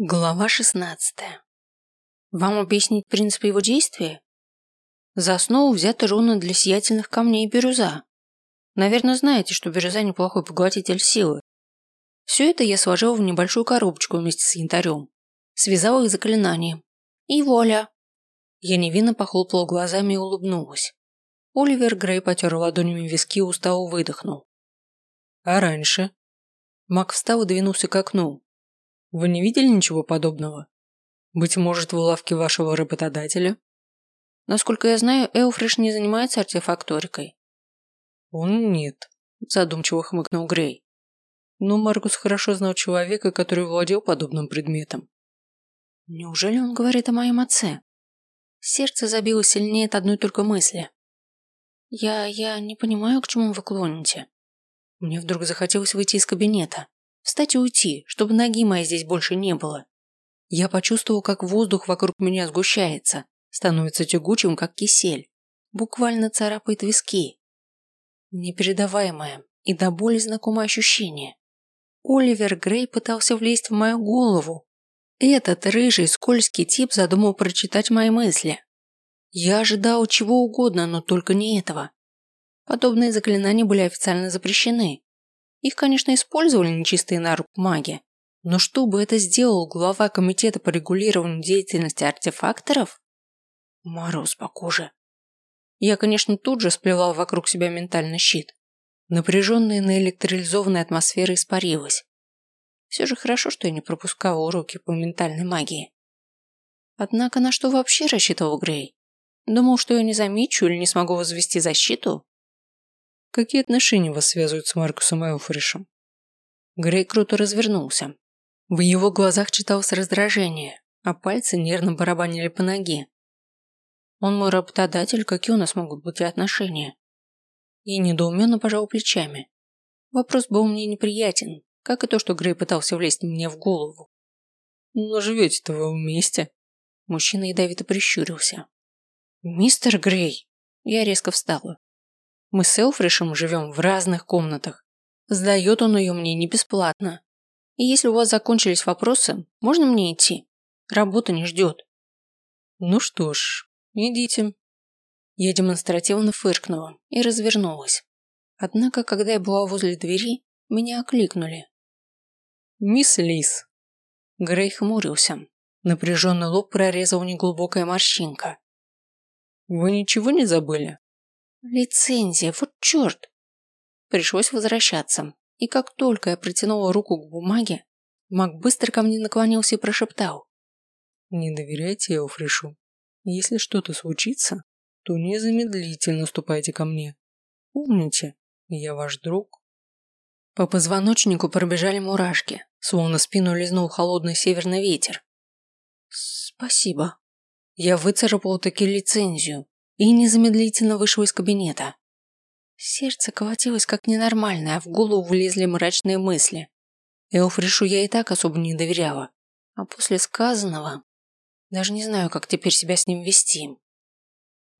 Глава 16. Вам объяснить принцип его действия? За основу взята руна для сиятельных камней бирюза. Наверное, знаете, что бирюза неплохой поглотитель силы. Все это я сложил в небольшую коробочку вместе с янтарем. Связал их заклинанием. И воля. Я невинно похлопала глазами и улыбнулась. Оливер Грей потер ладонями виски и устало выдохнул. А раньше? Мак встал и двинулся к окну, вы не видели ничего подобного? Быть может, в лавке вашего работодателя? Насколько я знаю, Элфриш не занимается артефакторикой. Он нет, задумчиво хмыкнул Грей. Но Маркус хорошо знал человека, который владел подобным предметом. Неужели он говорит о моем отце? Сердце забилось сильнее от одной только мысли. Я... я не понимаю, к чему вы клоните. Мне вдруг захотелось выйти из кабинета. Встать и уйти, чтобы ноги моей здесь больше не было. Я почувствовал, как воздух вокруг меня сгущается, становится тягучим, как кисель. Буквально царапает виски. Непередаваемое и до боли знакомое ощущение. Оливер Грей пытался влезть в мою голову. Этот рыжий, скользкий тип задумал прочитать мои мысли. Я ожидал чего угодно, но только не этого. Подобные заклинания были официально запрещены. Их, конечно, использовали нечистые на руку маги, но чтобы это сделал глава комитета по регулированию деятельности артефакторов? Мороз по коже. Я, конечно, тут же сплевал вокруг себя ментальный щит. Напряженная наэлектролизованная атмосфера испарилась. Все же хорошо, что я не пропускала уроки по ментальной магии. Однако на что вообще рассчитывал Грей? Думал, что я не замечу или не смогу возвести защиту? Какие отношения вас связывают с Маркусом Элфришем? Грей круто развернулся. В его глазах читалось раздражение, а пальцы нервно барабанили по ноге. Он мой работодатель, какие у нас могут быть отношения? И недоуменно пожал плечами. Вопрос был мне неприятен, как и то, что Грей пытался влезть мне в голову. Но живете-то вы вместе. Мужчина ядовито прищурился. Мистер Грей. Я резко встала. Мы с Элфришем живем в разных комнатах. Сдает он ее мне не бесплатно. И если у вас закончились вопросы, можно мне идти? Работа не ждет. Ну что ж, идите. Я демонстративно фыркнула и развернулась. Однако, когда я была возле двери, меня окликнули. «Мисс Лис». Грей хмурился. Напряженный лоб прорезал неглубокая морщинка. «Вы ничего не забыли?» Лицензия, вот черт! Пришлось возвращаться. И как только я протянула руку к бумаге, Мак быстро ко мне наклонился и прошептал. Не доверяйте Элфришу. Если что-то случится, то незамедлительно ступайте ко мне. Помните, я ваш друг. По позвоночнику пробежали мурашки, словно спину лизнул холодный северный ветер. Спасибо. Я выцарапал таки лицензию, и незамедлительно вышел из кабинета. Сердце колотилось как ненормальное, а в голову влезли мрачные мысли. Элфришу я и так особо не доверяла. А после сказанного... Даже не знаю, как теперь себя с ним вести.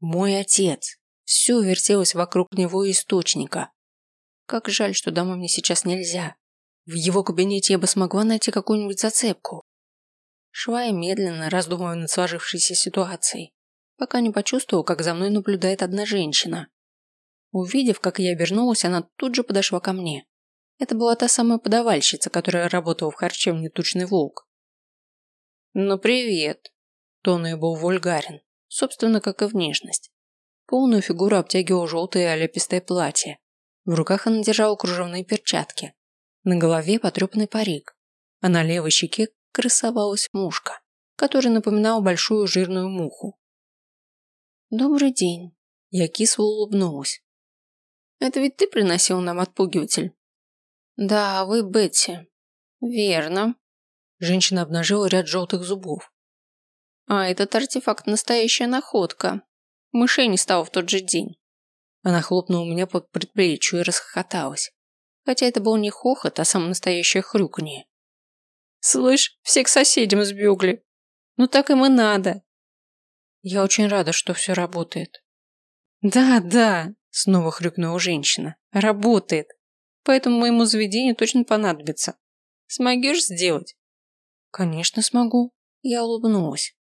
Мой отец. Все вертелось вокруг него источника. Как жаль, что домой мне сейчас нельзя. В его кабинете я бы смогла найти какую-нибудь зацепку. Шла медленно, раздумывая над сложившейся ситуацией пока не почувствовал, как за мной наблюдает одна женщина. Увидев, как я обернулась, она тут же подошла ко мне. Это была та самая подавальщица, которая работала в харчевне «Тучный волк». «Ну, привет!» Тон ее был вульгарен, собственно, как и внешность. Полную фигуру обтягивал желтое оляпистое платье. В руках она держала кружевные перчатки. На голове потрепанный парик, а на левой щеке красовалась мушка, которая напоминала большую жирную муху. «Добрый день». Я кисло улыбнулась. «Это ведь ты приносил нам отпугиватель?» «Да, вы Бетти». «Верно». Женщина обнажила ряд желтых зубов. «А этот артефакт – настоящая находка. Мышей не стало в тот же день». Она хлопнула меня под предплечью и расхохоталась. Хотя это был не хохот, а самое настоящее хрюканье. «Слышь, все к соседям сбегли. Ну так им и надо. Я очень рада, что все работает. Да, да, снова хрюкнула женщина. Работает. Поэтому моему заведению точно понадобится. Смогешь сделать? Конечно, смогу. Я улыбнулась.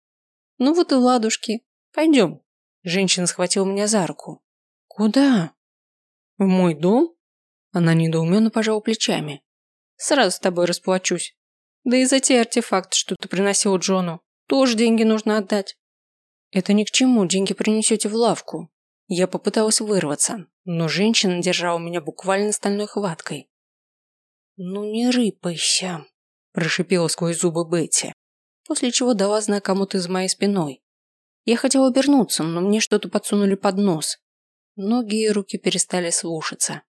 Ну вот и ладушки. Пойдем. Женщина схватила меня за руку. Куда? В мой дом? Она недоуменно пожала плечами. Сразу с тобой расплачусь. Да и за те артефакты, что ты приносил Джону, тоже деньги нужно отдать. Это ни к чему, деньги принесете в лавку. Я попыталась вырваться, но женщина держала меня буквально стальной хваткой. «Ну не рыпайся», – прошипела сквозь зубы Бетти, после чего дала знак кому-то из моей спиной. Я хотела обернуться, но мне что-то подсунули под нос. Ноги и руки перестали слушаться.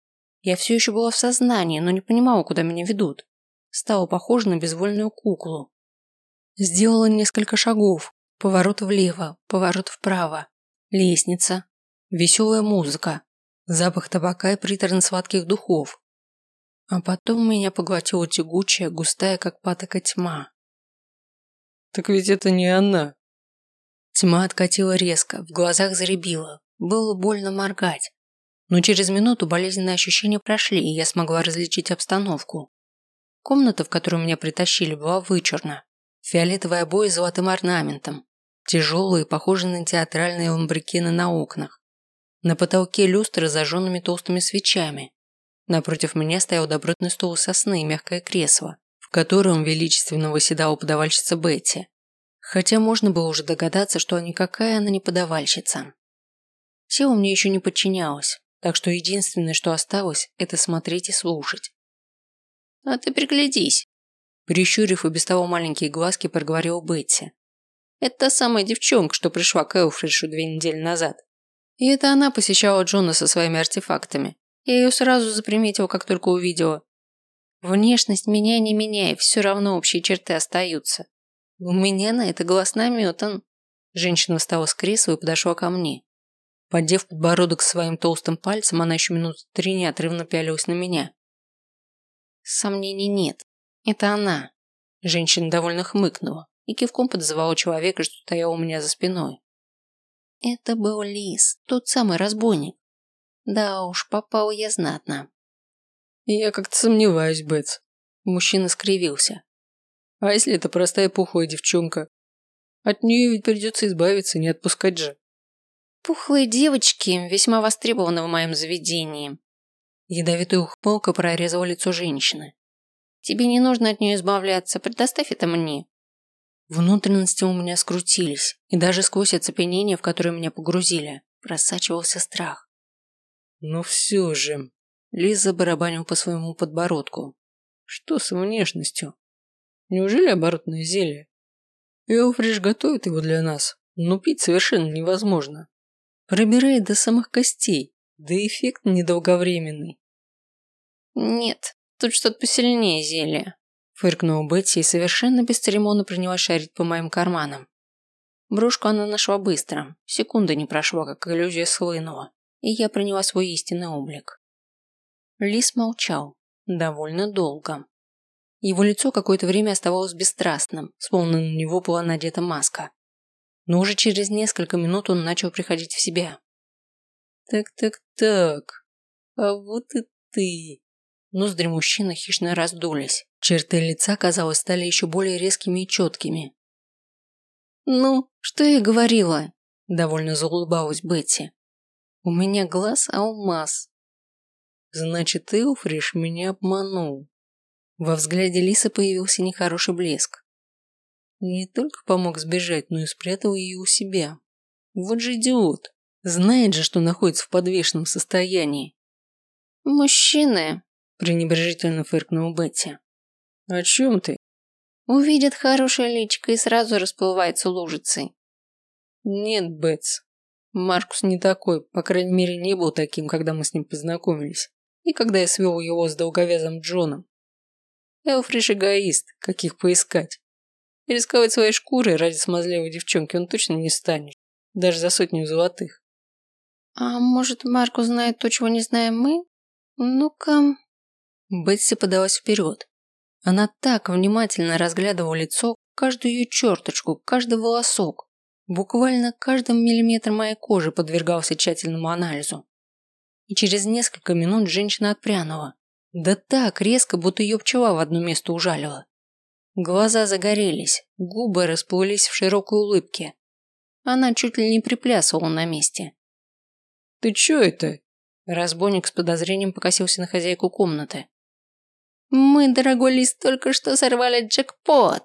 Я все еще была в сознании, но не понимала, куда меня ведут. Стала похожа на безвольную куклу. Сделала несколько шагов. Поворот влево, поворот вправо. Лестница. Веселая музыка. Запах табака и приторно-сладких духов. А потом меня поглотила тягучая, густая, как патока тьма. «Так ведь это не она!» Тьма откатила резко, в глазах заребила. Было больно моргать. Но через минуту болезненные ощущения прошли, и я смогла различить обстановку. Комната, в которую меня притащили, была вычурна. Фиолетовые обои с золотым орнаментом. Тяжелые, похожие на театральные ламбрикены на окнах. На потолке люстры с зажженными толстыми свечами. Напротив меня стоял добротный стол сосны и мягкое кресло, в котором величественно выседала подавальщица Бетти. Хотя можно было уже догадаться, что никакая она не подавальщица. Тело мне еще не подчинялось, так что единственное, что осталось, это смотреть и слушать. «А ты приглядись!» Прищурив и без того маленькие глазки, проговорил Бетти. «Это та самая девчонка, что пришла к Элфришу две недели назад. И это она посещала Джона со своими артефактами. Я ее сразу заприметила, как только увидела. Внешность меня не меняй, все равно общие черты остаются. У меня на это глаз наметан. Женщина встала с кресла и подошла ко мне. Поддев подбородок своим толстым пальцем, она еще минут три неотрывно пялилась на меня. Сомнений нет. Это она. Женщина довольно хмыкнула и кивком подозвала человека, что стоял у меня за спиной. Это был Лис, тот самый разбойник. Да уж, попал я знатно. Я как-то сомневаюсь, Бетс. Мужчина скривился. А если это простая пухлая девчонка? От нее ведь придется избавиться, не отпускать же. Пухлые девочки весьма востребованы в моем заведении. Ядовитая ухмылка прорезала лицо женщины. Тебе не нужно от нее избавляться, предоставь это мне. Внутренности у меня скрутились, и даже сквозь оцепенение, в которое меня погрузили, просачивался страх. Но все же... Лиза барабанил по своему подбородку. Что с внешностью? Неужели оборотное зелье? Элфриш готовит его для нас, но пить совершенно невозможно. Пробирает до самых костей, да эффект недолговременный. Нет, тут что-то посильнее зелья. Фыркнула Бетти и совершенно бесцеремонно принялась шарить по моим карманам. Брошку она нашла быстро, секунда не прошла, как иллюзия схлынула и я приняла свой истинный облик. Лис молчал. Довольно долго. Его лицо какое-то время оставалось бесстрастным, словно на него была надета маска. Но уже через несколько минут он начал приходить в себя. «Так-так-так, а вот и ты!» Ноздри мужчины хищно раздулись. Черты лица, казалось, стали еще более резкими и четкими. «Ну, что я говорила?» – довольно заулыбалась Бетти. У меня глаз алмаз. Значит, Элфриш меня обманул. Во взгляде Лисы появился нехороший блеск. Не только помог сбежать, но и спрятал ее у себя. Вот же идиот. Знает же, что находится в подвешенном состоянии. «Мужчины», – пренебрежительно фыркнул Бетти. «О чем ты?» «Увидят хорошее личико и сразу расплывается лужицей». «Нет, Бетс, Маркус не такой, по крайней мере, не был таким, когда мы с ним познакомились. И когда я свел его с долговязым Джоном. Элфриш эгоист, каких поискать. И рисковать своей шкурой ради смазливой девчонки он точно не станет. Даже за сотню золотых. А может, Маркус знает то, чего не знаем мы? Ну-ка... Бетси подалась вперед. Она так внимательно разглядывала лицо, каждую ее черточку, каждый волосок, Буквально каждым миллиметром моей кожи подвергался тщательному анализу. И через несколько минут женщина отпрянула. Да так резко, будто ее пчела в одно место ужалила. Глаза загорелись, губы расплылись в широкой улыбке. Она чуть ли не приплясывала на месте. «Ты чё это?» Разбойник с подозрением покосился на хозяйку комнаты. «Мы, дорогой лист, только что сорвали джекпот!»